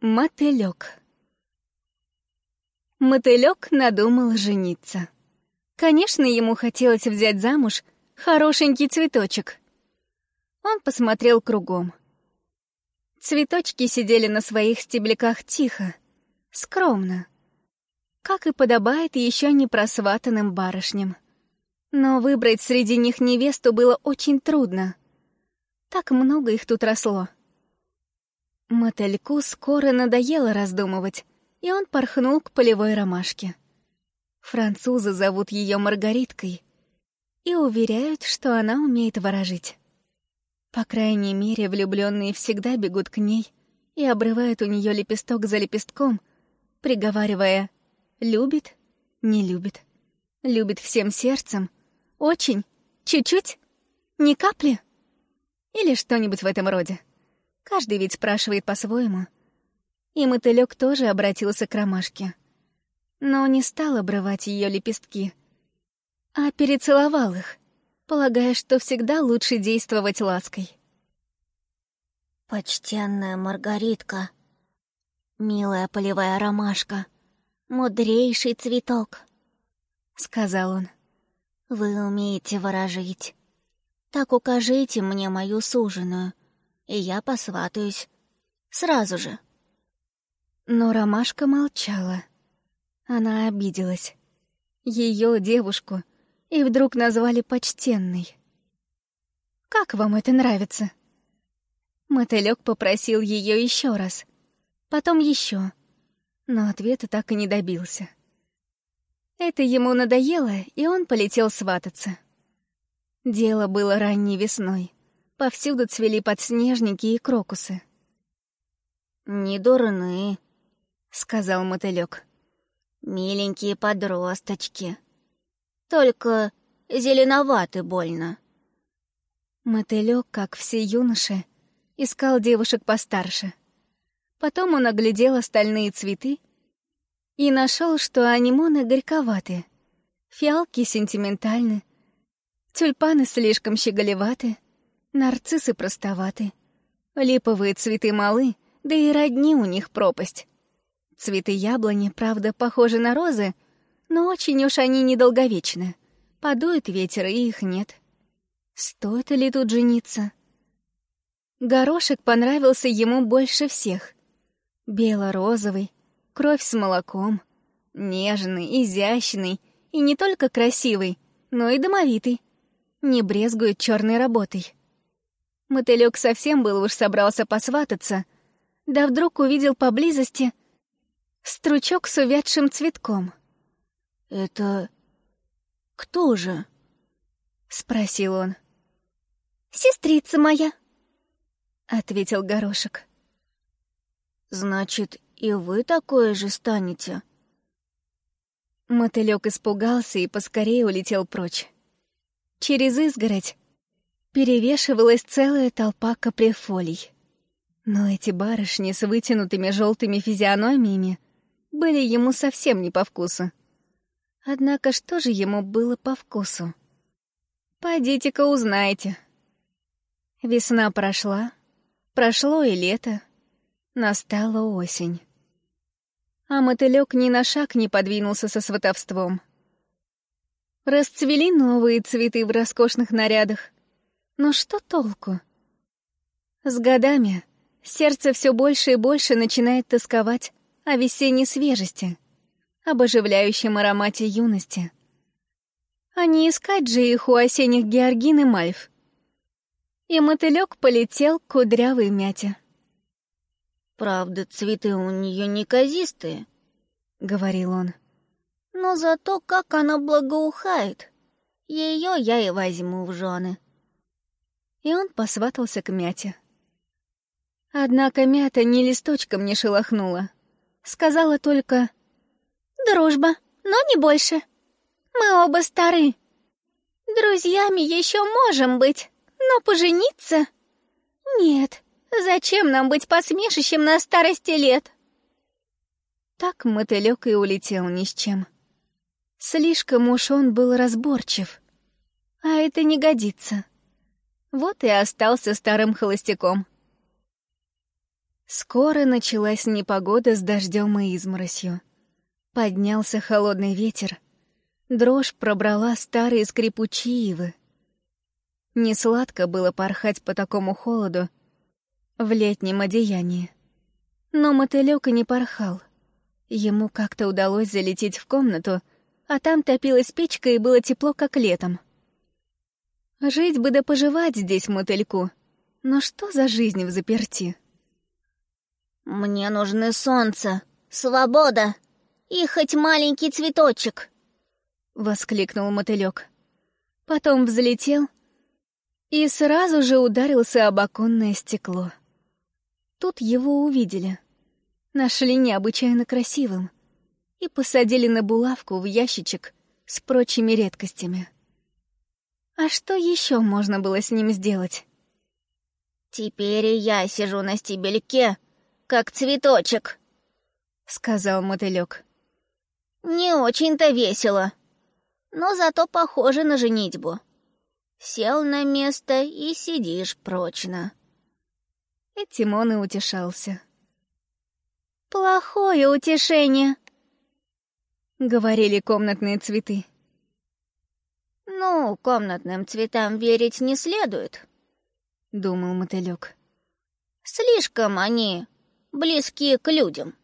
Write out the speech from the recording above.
Мотылёк Мотылёк надумал жениться. Конечно, ему хотелось взять замуж хорошенький цветочек. Он посмотрел кругом. Цветочки сидели на своих стебляках тихо, скромно, как и подобает еще не просватанным барышням. Но выбрать среди них невесту было очень трудно. Так много их тут росло. Мотыльку скоро надоело раздумывать, и он порхнул к полевой ромашке. Французы зовут ее Маргариткой и уверяют, что она умеет ворожить. По крайней мере, влюбленные всегда бегут к ней и обрывают у нее лепесток за лепестком, приговаривая «любит, не любит, любит всем сердцем, очень, чуть-чуть, ни капли» или что-нибудь в этом роде. Каждый ведь спрашивает по-своему. И мотылёк тоже обратился к ромашке. Но не стал обрывать ее лепестки, а перецеловал их, полагая, что всегда лучше действовать лаской. «Почтенная Маргаритка, милая полевая ромашка, мудрейший цветок», — сказал он. «Вы умеете ворожить. Так укажите мне мою суженую, и я посватаюсь. Сразу же». Но Ромашка молчала. Она обиделась. Ее девушку и вдруг назвали почтенной. «Как вам это нравится?» Мотылёк попросил ее еще раз, потом еще, но ответа так и не добился. Это ему надоело, и он полетел свататься. Дело было ранней весной. Повсюду цвели подснежники и крокусы. «Не дурны», — сказал мотылёк. «Миленькие подросточки. Только зеленоваты больно». Мотылёк, как все юноши, искал девушек постарше. Потом он оглядел остальные цветы и нашел, что анимоны горьковаты, фиалки сентиментальны, тюльпаны слишком щеголеваты, Нарциссы простоваты. Липовые цветы малы, да и родни у них пропасть. Цветы яблони, правда, похожи на розы, но очень уж они недолговечны. Подует ветер, и их нет. Стоит ли тут жениться? Горошек понравился ему больше всех. Бело-розовый, кровь с молоком, нежный, изящный и не только красивый, но и домовитый. Не брезгует черной работой. Мотылёк совсем был уж собрался посвататься, да вдруг увидел поблизости стручок с увядшим цветком. «Это кто же?» — спросил он. «Сестрица моя», — ответил горошек. «Значит, и вы такое же станете?» Мотылёк испугался и поскорее улетел прочь. Через изгородь перевешивалась целая толпа каприфолий. Но эти барышни с вытянутыми желтыми физиономиями были ему совсем не по вкусу. Однако что же ему было по вкусу? Пойдите-ка узнайте. Весна прошла, прошло и лето, настала осень. А мотылёк ни на шаг не подвинулся со сватовством. Расцвели новые цветы в роскошных нарядах, но что толку? С годами сердце все больше и больше начинает тосковать о весенней свежести, об оживляющем аромате юности. А не искать же их у осенних георгин и мальв. И мотылек полетел к кудрявой мяте. «Правда, цветы у нее неказистые», — говорил он. «Но зато как она благоухает. Ее я и возьму в жены» и он посватался к мяте. Однако мята ни листочком не шелохнула. Сказала только «Дружба, но не больше. Мы оба стары. Друзьями еще можем быть, но пожениться? Нет, зачем нам быть посмешищем на старости лет?» Так мотылёк и улетел ни с чем. Слишком уж он был разборчив. А это не годится. Вот и остался старым холостяком. Скоро началась непогода с дождем и изморосью. Поднялся холодный ветер. Дрожь пробрала старые скрипучие ивы. Несладко было порхать по такому холоду в летнем одеянии. Но мотылёк и не порхал. Ему как-то удалось залететь в комнату, а там топилась печка и было тепло, как летом. Жить бы да поживать здесь мотыльку. Но что за жизнь в заперти? «Мне нужны солнце, свобода и хоть маленький цветочек!» — воскликнул мотылёк. Потом взлетел и сразу же ударился об оконное стекло. Тут его увидели. Нашли необычайно красивым и посадили на булавку в ящичек с прочими редкостями. А что еще можно было с ним сделать? «Теперь я сижу на стебельке, как цветочек», — сказал мотылек. «Не очень-то весело, но зато похоже на женитьбу. Сел на место и сидишь прочно». Этим он и утешался. «Плохое утешение», — говорили комнатные цветы. «Ну, комнатным цветам верить не следует», — думал мотылек. «Слишком они близки к людям.